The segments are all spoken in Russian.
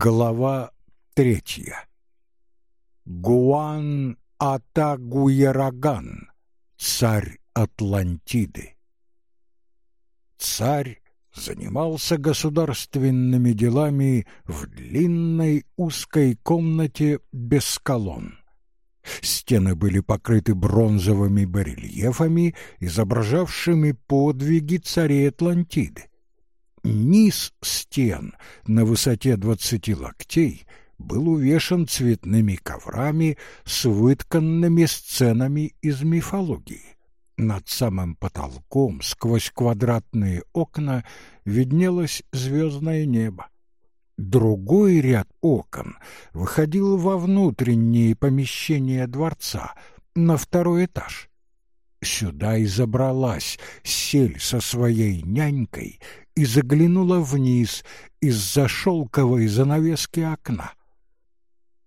Глава третья. Гуан Атагуераган, царь Атлантиды. Царь занимался государственными делами в длинной узкой комнате без колонн. Стены были покрыты бронзовыми барельефами, изображавшими подвиги царей Атлантиды. Низ стен на высоте двадцати локтей был увешан цветными коврами с вытканными сценами из мифологии. Над самым потолком, сквозь квадратные окна, виднелось звездное небо. Другой ряд окон выходил во внутренние помещения дворца, на второй этаж. Сюда и забралась сель со своей нянькой и заглянула вниз из-за шелковой занавески окна.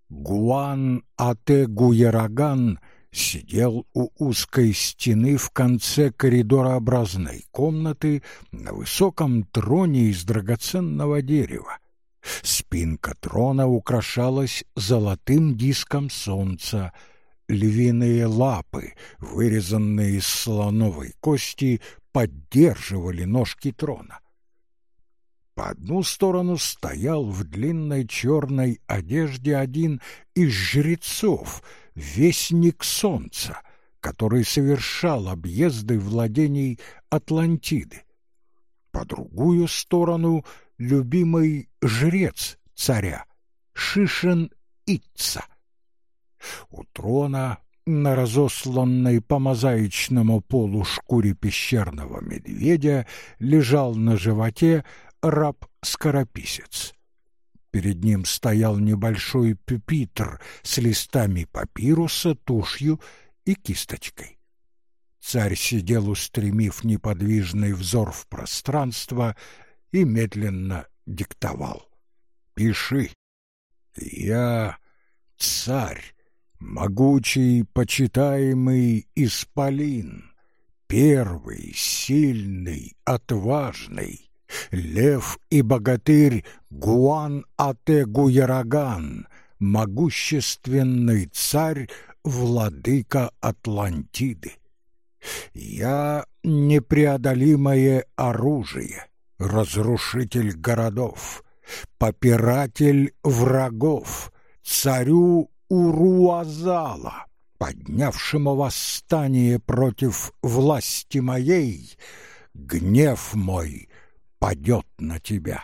Гуан Ате Гуяраган сидел у узкой стены в конце коридорообразной комнаты на высоком троне из драгоценного дерева. Спинка трона украшалась золотым диском солнца — львиные лапы, вырезанные из слоновой кости, поддерживали ножки трона. По одну сторону стоял в длинной черной одежде один из жрецов, вестник солнца, который совершал объезды владений Атлантиды. По другую сторону — любимый жрец царя, Шишен Итца. У трона на разосланной по мозаичному полу шкуре пещерного медведя лежал на животе раб-скорописец. Перед ним стоял небольшой пюпитр с листами папируса, тушью и кисточкой. Царь сидел, устремив неподвижный взор в пространство, и медленно диктовал. «Пиши. Я царь, могучий, почитаемый исполин, первый, сильный, отважный, лев и богатырь Гуан Ате Гуяраган, могущественный царь, владыка Атлантиды. Я непреодолимое оружие, разрушитель городов, попиратель врагов, царю Уруазала, поднявшему восстание против власти моей, гнев мой падет на тебя.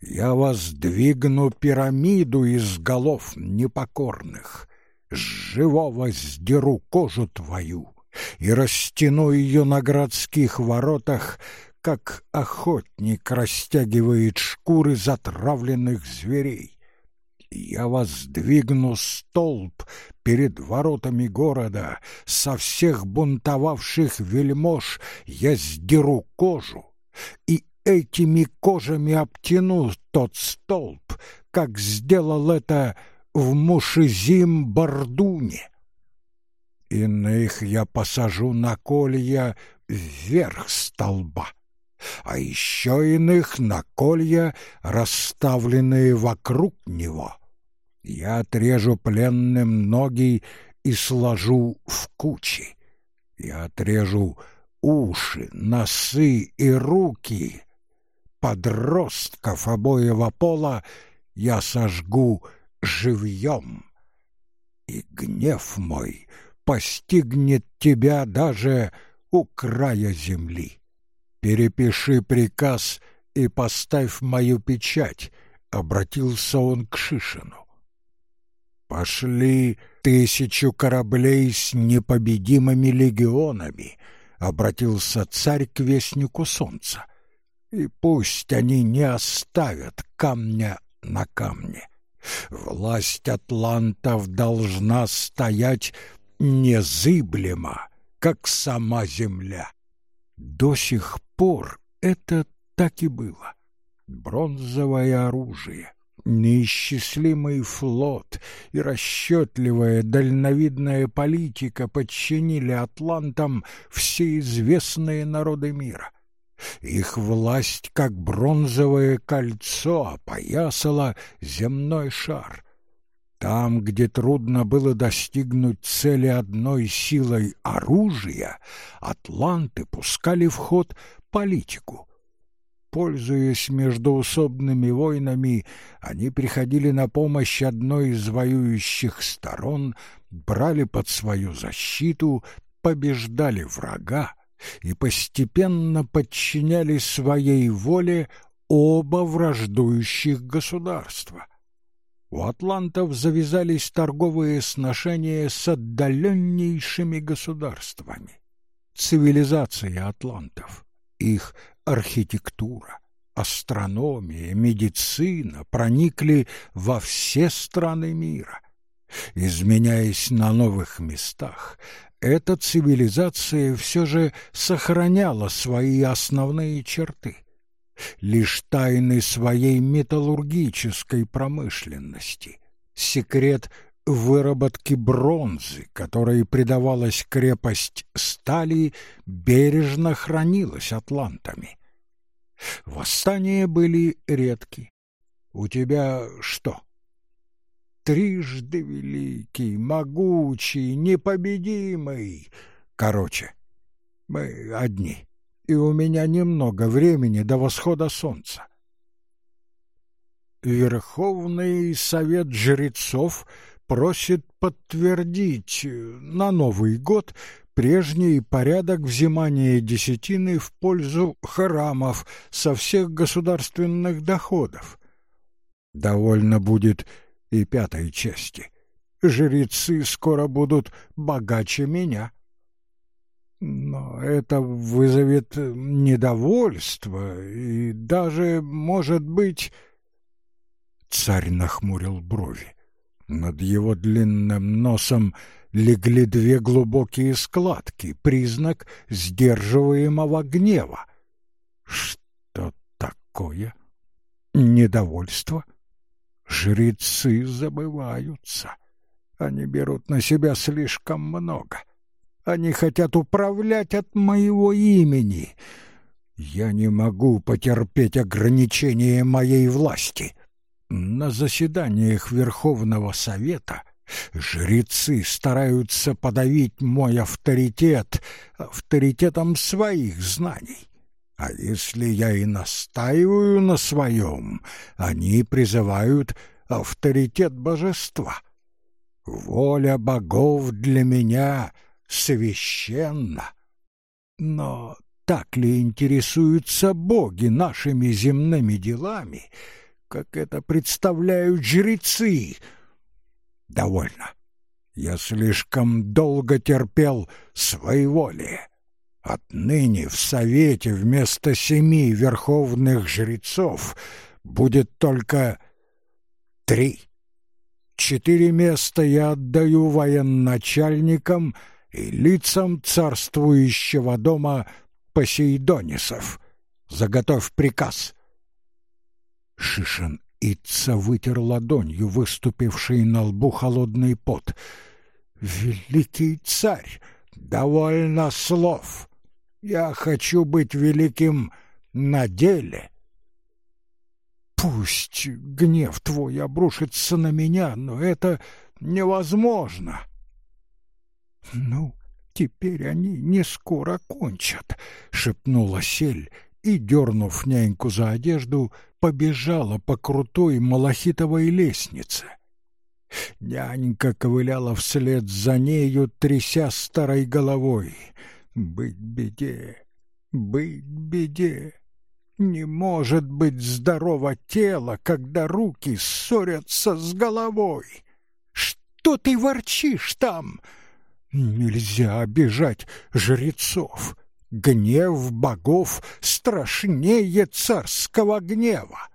Я воздвигну пирамиду из голов непокорных, с живого сдеру кожу твою и растяну ее на городских воротах, как охотник растягивает шкуры затравленных зверей я воздвигну столб перед воротами города, со всех бунтовавших вельмож я сдеру кожу, и этими кожами обтяну тот столб, как сделал это в Мушизим-Бардуне. Иных я посажу на колья вверх столба, а еще иных на колья, расставленные вокруг него. Я отрежу пленным ноги и сложу в кучи. Я отрежу уши, носы и руки. Подростков обоего пола я сожгу живьем. И гнев мой постигнет тебя даже у края земли. Перепиши приказ и поставь мою печать, — обратился он к Шишину. Пошли тысячу кораблей с непобедимыми легионами, обратился царь к вестнику солнца. И пусть они не оставят камня на камне. Власть атлантов должна стоять незыблемо, как сама земля. До сих пор это так и было. Бронзовое оружие, Неисчислимый флот и расчетливая дальновидная политика подчинили атлантам все известные народы мира. Их власть, как бронзовое кольцо, опоясала земной шар. Там, где трудно было достигнуть цели одной силой оружия, атланты пускали в ход политику. Пользуясь междоусобными войнами, они приходили на помощь одной из воюющих сторон, брали под свою защиту, побеждали врага и постепенно подчиняли своей воле оба враждующих государства. У атлантов завязались торговые сношения с отдаленнейшими государствами. Цивилизация атлантов, их архитектура, астрономия, медицина проникли во все страны мира. Изменяясь на новых местах, эта цивилизация все же сохраняла свои основные черты — лишь тайны своей металлургической промышленности, секрет выработки бронзы, которой придавалась крепость стали, бережно хранилась атлантами. Восстания были редки. У тебя что? Трижды великий, могучий, непобедимый. Короче, мы одни и у меня немного времени до восхода солнца. Верховный совет жрецов просит подтвердить на Новый год прежний порядок взимания десятины в пользу храмов со всех государственных доходов. Довольно будет и пятой части. Жрецы скоро будут богаче меня. Но это вызовет недовольство и даже, может быть... Царь нахмурил брови. Над его длинным носом легли две глубокие складки, признак сдерживаемого гнева. Что такое? Недовольство? Жрецы забываются. Они берут на себя слишком много. — они хотят управлять от моего имени. Я не могу потерпеть ограничения моей власти. На заседаниях Верховного Совета жрецы стараются подавить мой авторитет авторитетом своих знаний. А если я и настаиваю на своем, они призывают авторитет божества. Воля богов для меня священно. Но так ли интересуются боги нашими земными делами, как это представляют жрецы? Довольно. Я слишком долго терпел своеволие. Отныне в совете вместо семи верховных жрецов будет только три. Четыре места я отдаю военачальникам — и лицам царствующего дома Посейдонисов. Заготовь приказ. Шишин Итца вытер ладонью выступивший на лбу холодный пот. «Великий царь, довольно слов. Я хочу быть великим на деле». «Пусть гнев твой обрушится на меня, но это невозможно». «Ну, теперь они не скоро кончат», — шепнула Сель и, дернув няньку за одежду, побежала по крутой малахитовой лестнице. Нянька ковыляла вслед за нею, тряся старой головой. «Быть беде, быть беде!» Не может быть здорово тело, когда руки ссорятся с головой. Что ты ворчишь там? Нельзя обижать жрецов. Гнев богов страшнее царского гнева.